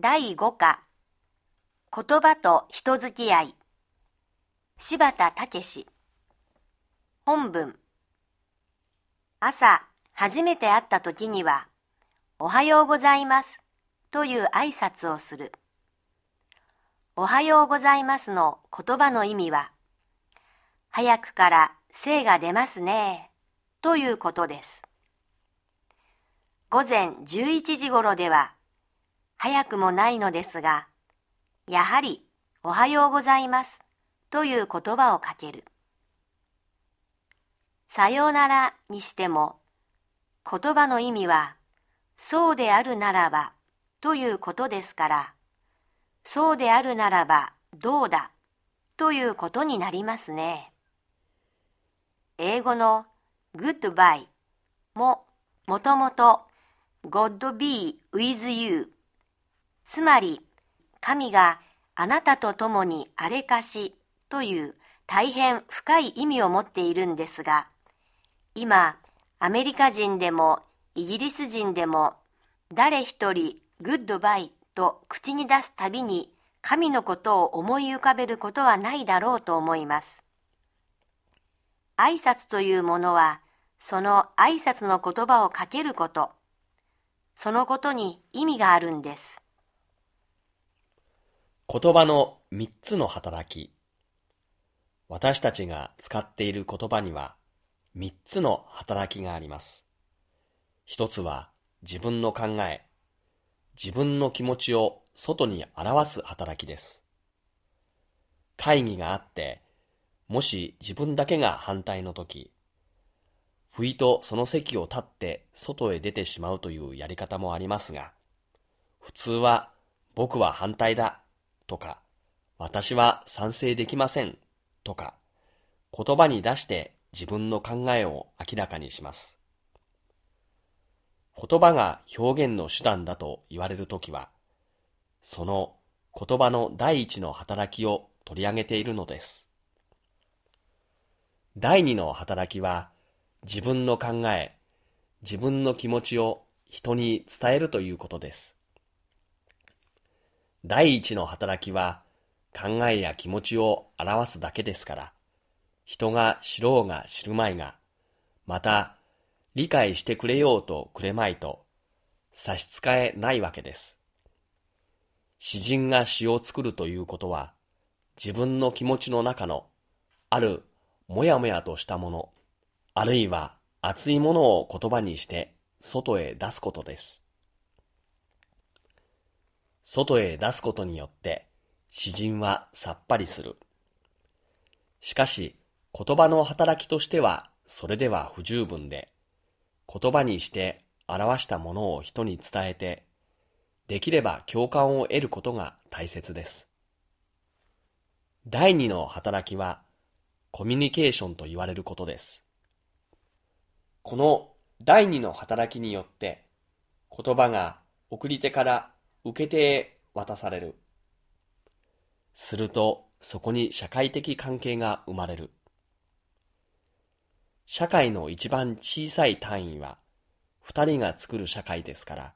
第5課。言葉と人付き合い。柴田武本文。朝初めて会った時にはおはようございますという挨拶をするおはようございますの言葉の意味は早くから精が出ますねということです。午前11時頃では、早くもないのですが、やはり、おはようございますという言葉をかける。さようならにしても、言葉の意味は、そうであるならばということですから、そうであるならばどうだということになりますね。英語の goodbye ももともと God be with you つまり神があなたと共にあれかしという大変深い意味を持っているんですが今アメリカ人でもイギリス人でも誰一人グッドバイと口に出すたびに神のことを思い浮かべることはないだろうと思います。挨拶というものはその挨拶の言葉をかけること、そのことに意味があるんです。言葉の三つの働き。私たちが使っている言葉には三つの働きがあります。一つは自分の考え、自分の気持ちを外に表す働きです。会議があって、もし自分だけが反対の時、不意とその席を立って外へ出てしまうというやり方もありますが、普通は僕は反対だとか、私は賛成できませんとか、言葉に出して自分の考えを明らかにします。言葉が表現の手段だと言われるときは、その言葉の第一の働きを取り上げているのです。第二の働きは、自分の考え、自分の気持ちを人に伝えるということです。第一の働きは考えや気持ちを表すだけですから、人が知ろうが知るまいが、また理解してくれようとくれまいと差し支えないわけです。詩人が詩を作るということは、自分の気持ちの中のあるもやもやとしたもの、あるいは熱いものを言葉にして外へ出すことです。外へ出すことによって詩人はさっぱりする。しかし言葉の働きとしてはそれでは不十分で、言葉にして表したものを人に伝えて、できれば共感を得ることが大切です。第二の働きはコミュニケーションと言われることです。この第二の働きによって言葉が送り手から受け手へ渡される。するとそこに社会的関係が生まれる。社会の一番小さい単位は二人が作る社会ですから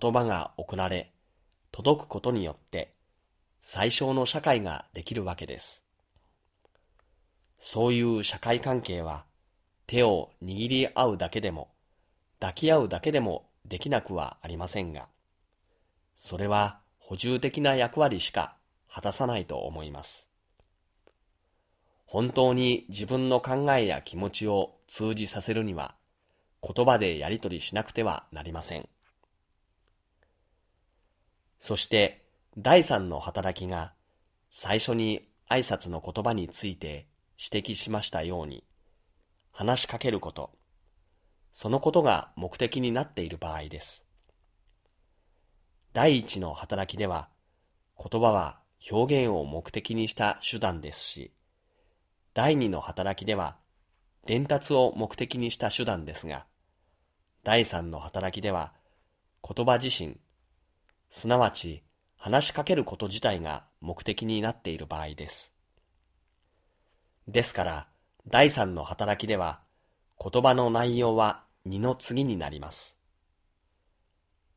言葉が送られ届くことによって最小の社会ができるわけです。そういう社会関係は手を握り合うだけでも、抱き合うだけでもできなくはありませんが、それは補充的な役割しか果たさないと思います。本当に自分の考えや気持ちを通じさせるには、言葉でやり取りしなくてはなりません。そして、第三の働きが、最初に挨拶の言葉について指摘しましたように、話しかけること、そのことが目的になっている場合です。第一の働きでは、言葉は表現を目的にした手段ですし、第二の働きでは、伝達を目的にした手段ですが、第三の働きでは、言葉自身、すなわち話しかけること自体が目的になっている場合です。ですから、第三の働きでは、言葉の内容は二の次になります。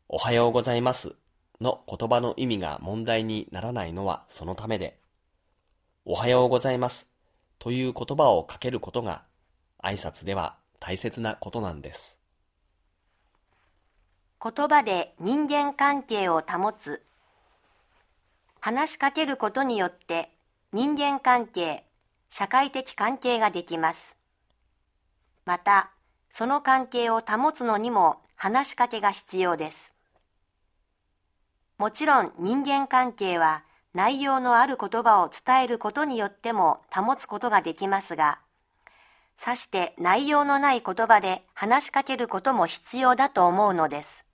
おはようございますの言葉の意味が問題にならないのはそのためで、おはようございますという言葉をかけることが挨拶では大切なことなんです。言葉で人間関係を保つ。話しかけることによって人間関係、社会的関係ができます。また、その関係を保つのにも話しかけが必要です。もちろん人間関係は内容のある言葉を伝えることによっても保つことができますが、さして内容のない言葉で話しかけることも必要だと思うのです。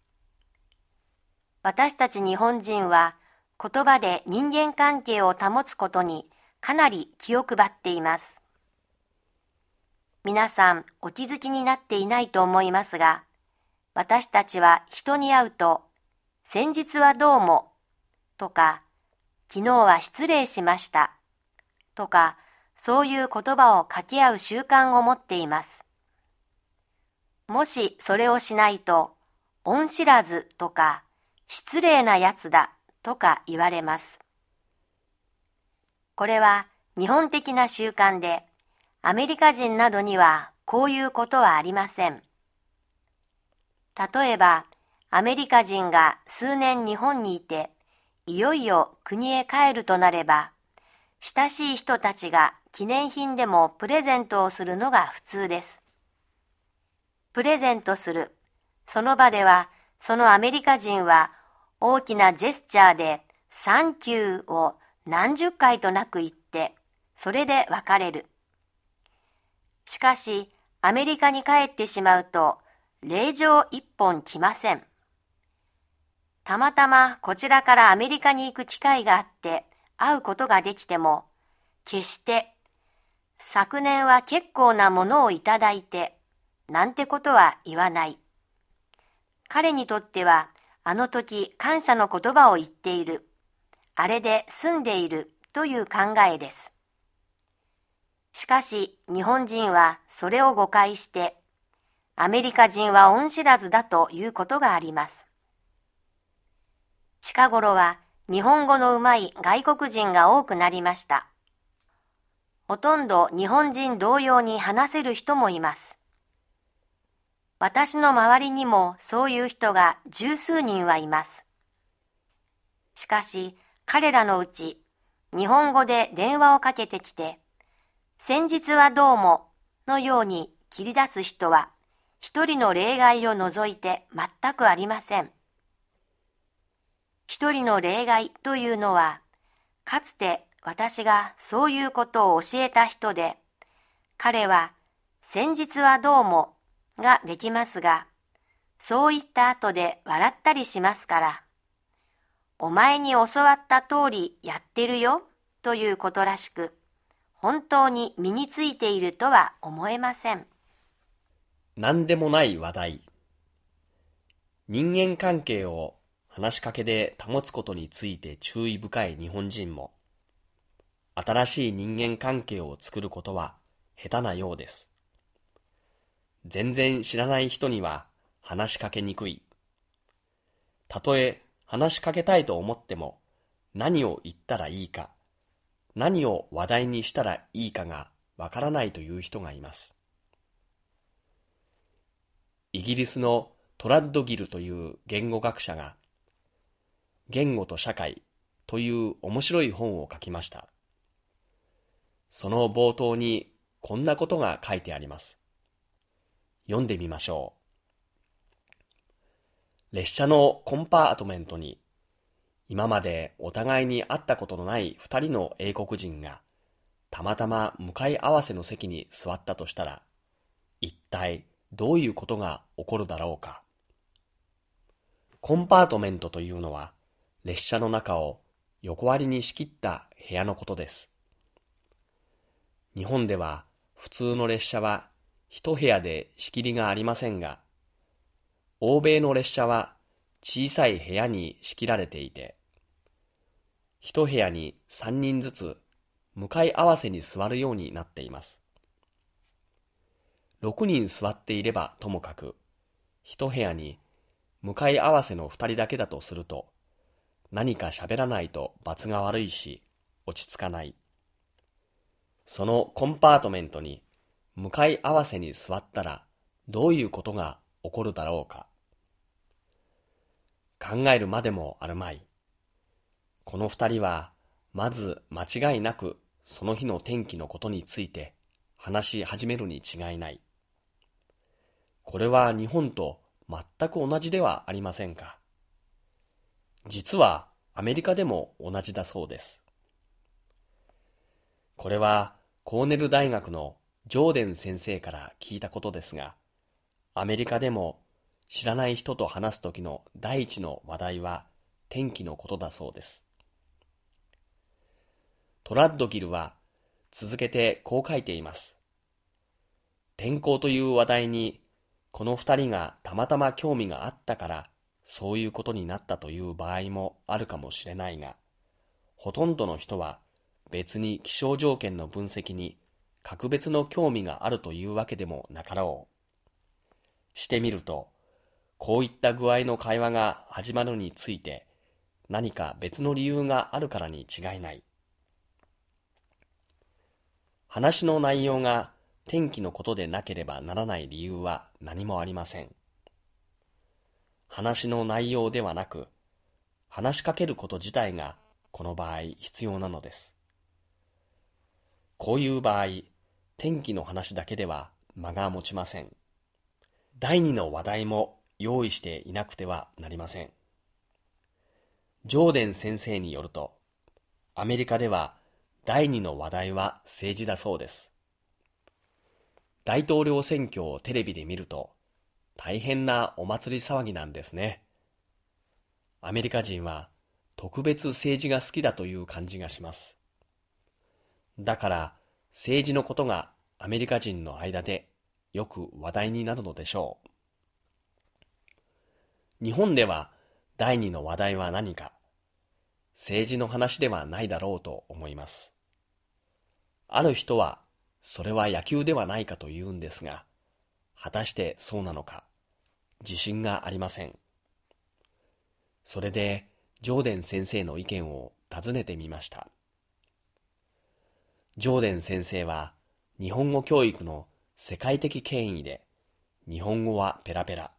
私たち日本人は言葉で人間関係を保つことにかなり気を配っています。皆さんお気づきになっていないと思いますが、私たちは人に会うと先日はどうも、とか、昨日は失礼しました、とか、そういう言葉を掛け合う習慣を持っています。もしそれをしないと、恩知らずとか、失礼なやつだとか言われます。これは日本的な習慣で、アメリカ人などにはこういうことはありません。例えば、アメリカ人が数年日本にいて、いよいよ国へ帰るとなれば、親しい人たちが記念品でもプレゼントをするのが普通です。プレゼントする。その場では、そのアメリカ人は大きなジェスチャーでサンキューを何十回となく言って、それで別れる。しかし、アメリカに帰ってしまうと、令状一本来ません。たまたまこちらからアメリカに行く機会があって会うことができても、決して昨年は結構なものをいただいて、なんてことは言わない。彼にとってはあの時感謝の言葉を言っている。あれで住んでいるという考えです。しかし日本人はそれを誤解して、アメリカ人は恩知らずだということがあります。近頃は日本語のうまい外国人が多くなりました。ほとんど日本人同様に話せる人もいます。私の周りにもそういう人が十数人はいます。しかし彼らのうち日本語で電話をかけてきて、先日はどうものように切り出す人は一人の例外を除いて全くありません。一人の例外というのは、かつて私がそういうことを教えた人で、彼は先日はどうもができますが、そう言った後で笑ったりしますから、お前に教わった通りやってるよということらしく、本当に身についているとは思えません。何でもない話題。人間関係を話しかけで保つことについて注意深い日本人も、新しい人間関係を作ることは下手なようです。全然知らない人には話しかけにくい。たとえ話しかけたいと思っても何を言ったらいいか、何を話題にしたらいいかがわからないという人がいます。イギリスのトラッドギルという言語学者が言語と社会という面白い本を書きました。その冒頭にこんなことが書いてあります。読んでみましょう。列車のコンパートメントに今までお互いに会ったことのない二人の英国人がたまたま向かい合わせの席に座ったとしたら一体どういうことが起こるだろうか。コンパートメントというのは列車の中を横割りに仕切った部屋のことです。日本では普通の列車は一部屋で仕切りがありませんが、欧米の列車は小さい部屋に仕切られていて、一部屋に三人ずつ向かい合わせに座るようになっています。六人座っていればともかく、一部屋に向かい合わせの二人だけだとすると、何か喋らないと罰が悪いし、落ち着かない。そのコンパートメントに向かい合わせに座ったらどういうことが起こるだろうか。考えるまでもあるまい。この二人はまず間違いなくその日の天気のことについて話し始めるに違いない。これは日本と全く同じではありませんか。実はアメリカでも同じだそうです。これはコーネル大学のジョーデン先生から聞いたことですが、アメリカでも知らない人と話すときの第一の話題は天気のことだそうです。トラッドギルは続けてこう書いています。天候という話題にこの二人がたまたま興味があったからそういうことになったという場合もあるかもしれないが、ほとんどの人は別に気象条件の分析に格別の興味があるというわけでもなかろう。してみると、こういった具合の会話が始まるについて何か別の理由があるからに違いない。話の内容が天気のことでなければならない理由は何もありません。話の内容ではなく、話しかけること自体がこの場合必要なのです。こういう場合、天気の話だけでは間が持ちません。第二の話題も用意していなくてはなりません。ジョーデン先生によると、アメリカでは第二の話題は政治だそうです。大統領選挙をテレビで見ると、大変なお祭り騒ぎなんですね。アメリカ人は特別政治が好きだという感じがします。だから政治のことがアメリカ人の間でよく話題になるのでしょう。日本では第二の話題は何か、政治の話ではないだろうと思います。ある人は、それは野球ではないかと言うんですが、果たしてそうなのか、自信がありません。それで、ジョーデン先生の意見を尋ねてみました。ジョーデン先生は、日本語教育の世界的権威で、日本語はペラペラ。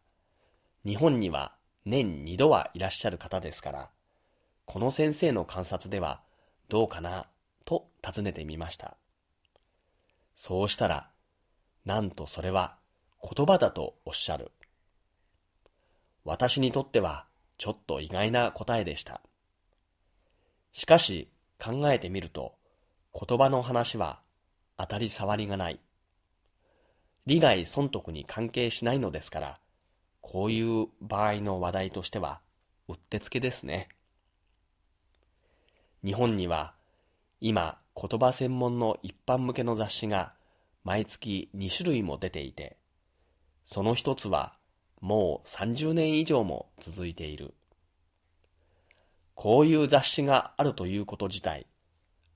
日本には年二度はいらっしゃる方ですから、この先生の観察ではどうかなと尋ねてみました。そうしたら、なんとそれは言葉だとおっしゃる。私にとってはちょっと意外な答えでした。しかし考えてみると、言葉の話は当たり障りがない。利害損得に関係しないのですから、こういう場合の話題としてはうってつけですね。日本には今言葉専門の一般向けの雑誌が毎月2種類も出ていて、その一つはもう30年以上も続いている。こういう雑誌があるということ自体、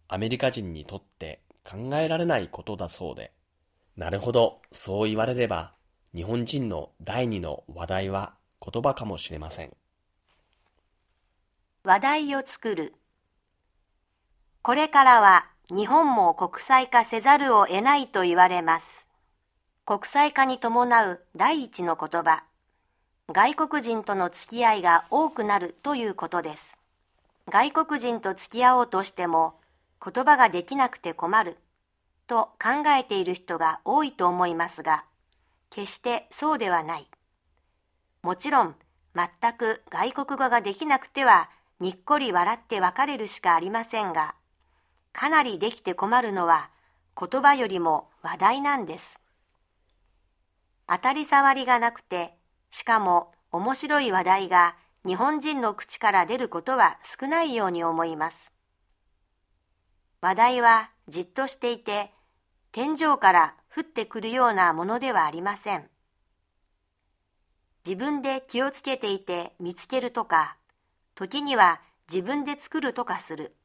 アメリカ人にとって考えられないことだそうで、なるほど、そう言われれば、日本人の第二の話題は言葉かもしれません。話題を作るこれからは日本も国際化せざるを得ないと言われます。国際化に伴う第一の言葉、外国人との付き合いが多くなるということです。外国人と付き合おうとしても言葉ができなくて困ると考えている人が多いと思いますが、決してそうではない。もちろん全く外国語ができなくてはにっこり笑って別れるしかありませんが、かなりできて困るのは言葉よりも話題なんです。当たり障りがなくて、しかも面白い話題が日本人の口から出ることは少ないように思います。話題はじっとしていて、天井から降ってくるようなものではありません。自分で気をつけていて見つけるとか、時には自分で作るとかする。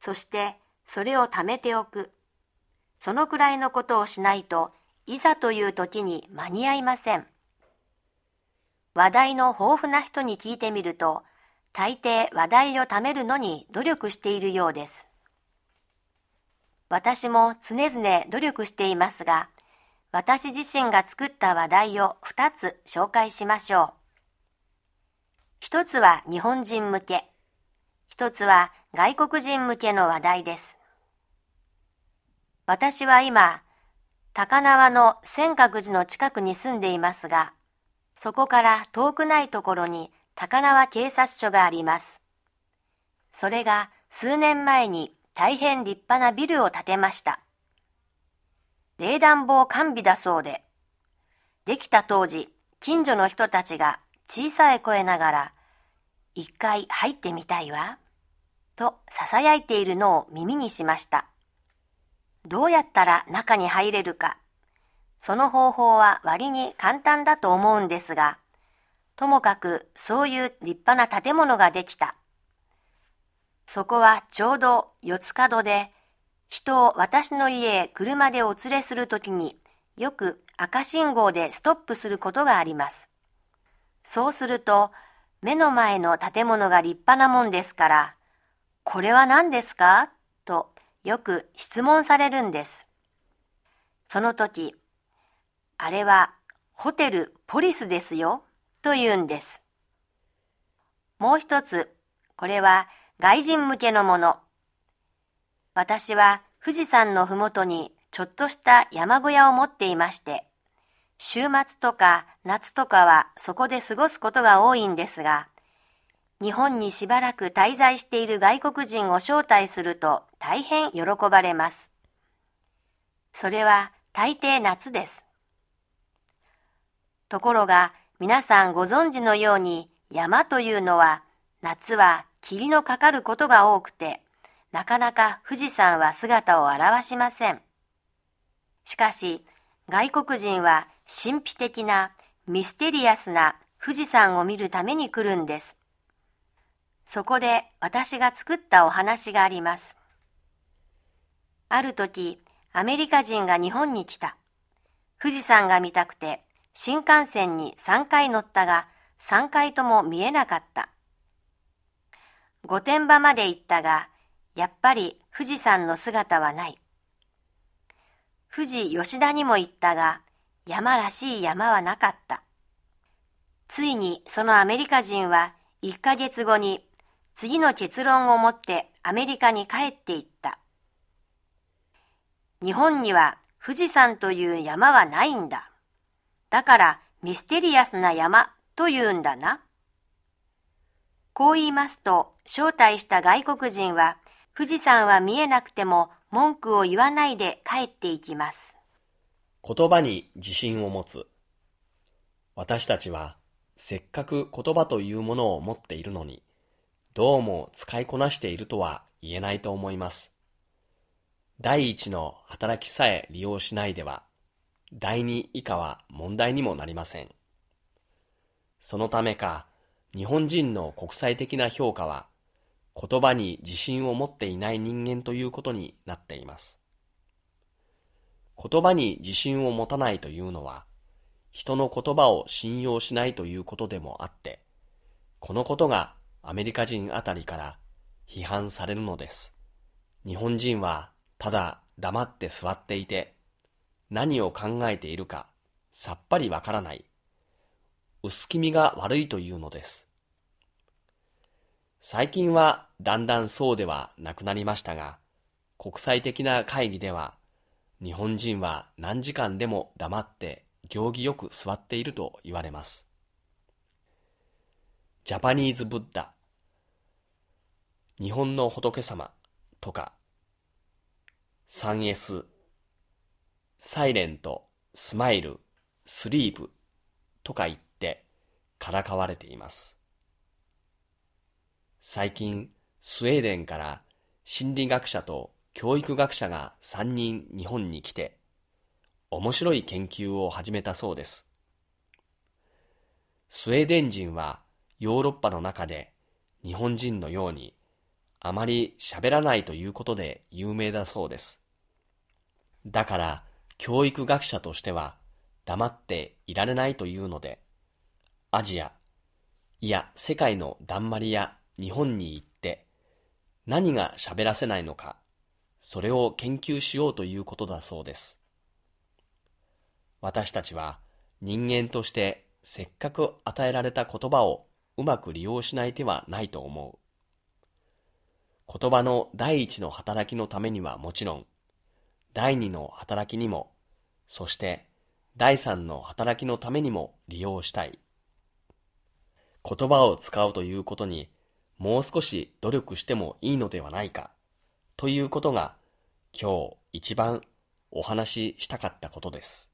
そしてそれを貯めておく。そのくらいのことをしないといざという時に間に合いません。話題の豊富な人に聞いてみると、大抵話題を貯めるのに努力しているようです。私も常々努力していますが、私自身が作った話題を2つ紹介しましょう。一つは日本人向け、一つは外国人向けの話題です。私は今、高輪の尖閣寺の近くに住んでいますが、そこから遠くないところに高輪警察署があります。それが数年前に大変立派なビルを建てました。冷暖房完備だそうで、できた当時、近所の人たちが小さい声ながら、一回入ってみたいわ、と囁いているのを耳にしました。どうやったら中に入れるか、その方法は割に簡単だと思うんですが、ともかくそういう立派な建物ができた。そこはちょうど四つ角で、人を私の家へ車でお連れするときによく赤信号でストップすることがあります。そうすると目の前の建物が立派なもんですから、これは何ですか？よく質問されるんです。その時、あれはホテルポリスですよと言うんです。もう一つ、これは外人向けのもの。私は富士山のふもとにちょっとした山小屋を持っていまして、週末とか夏とかはそこで過ごすことが多いんですが、日本にしばらく滞在している外国人を招待すると大変喜ばれます。それは大抵夏です。ところが皆さんご存知のように山というのは夏は霧のかかることが多くてなかなか富士山は姿を現しません。しかし、外国人は神秘的なミステリアスな富士山を見るために来るんです。そこで私が作ったお話があります。ある時、アメリカ人が日本に来た。富士山が見たくて、新幹線に3回乗ったが、3回とも見えなかった。御殿場まで行ったが、やっぱり富士山の姿はない。富士吉田にも行ったが、山らしい山はなかった。ついにそのアメリカ人は1ヶ月後に次の結論を持ってアメリカに帰っていった。日本には富士山という山はないんだ。だからミステリアスな山というんだな。こう言いますと、招待した外国人は富士山は見えなくても文句を言わないで帰っていきます。言葉に自信を持つ。私たちはせっかく言葉というものを持っているのに、どうも使いこなしているとは言えないと思います。第一の働きさえ利用しないでは、第二以下は問題にもなりません。そのためか、日本人の国際的な評価は、言葉に自信を持っていない人間ということになっています。言葉に自信を持たないというのは、人の言葉を信用しないということでもあって、このことがアメリカ人あたりから批判されるのです。日本人はただ黙って座っていて、何を考えているかさっぱりわからない。薄気味が悪いというのです。最近はだんだんそうではなくなりましたが、国際的な会議では、日本人は何時間でも黙って行儀よく座っていると言われます。ジャパニーズブッダ、日本の仏様とか、3S、サイレント、スマイル、スリーブとか言ってからかわれています。最近、スウェーデンから心理学者と教育学者が3人日本に来て、面白い研究を始めたそうです。スウェーデン人はヨーロッパの中で日本人のようにあまり喋らないということで有名だそうです。だから教育学者としては黙っていられないというので、アジア、いや世界のだんまりや日本に行って何が喋らせないのか、それを研究しようということだそうです。私たちは人間としてせっかく与えられた言葉をうまく利用しない手はないと思う。言葉の第一の働きのためにはもちろん、第二の働きにも、そして第三の働きのためにも利用したい。言葉を使うということにもう少し努力してもいいのではないかということが今日一番お話ししたかったことです。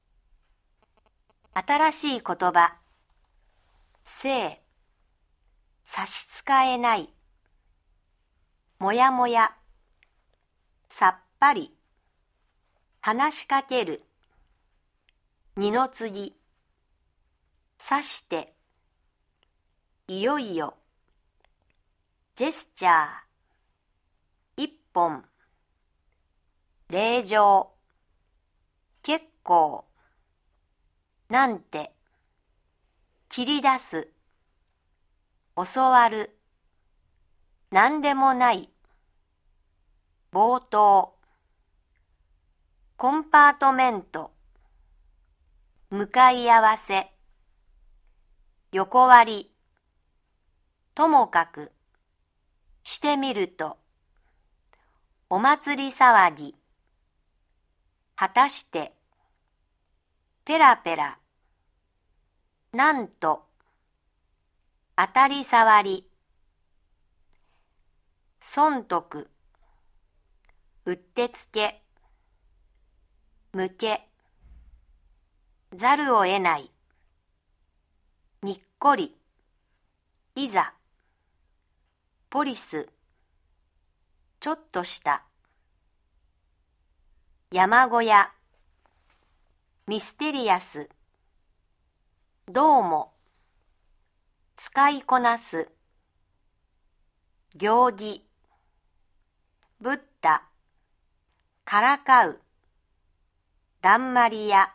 新しい言葉、性、差し支えない、もやもや、さっぱり、話しかける、二の次、刺して、いよいよ、ジェスチャー、一本、令状、結構、なんて、切り出す、教わる、なんでもない、冒頭、コンパートメント、向かい合わせ、横割り、ともかく、してみると、お祭り騒ぎ、果たして、ペラペラ、なんと、当たり障り、損得、うってつけ、向け、ざるを得ない、にっこり、いざ、ポリス、ちょっとした、山小屋、ミステリアス、どうも、使いこなす、行儀、ブッダ、からかう、だんまり屋、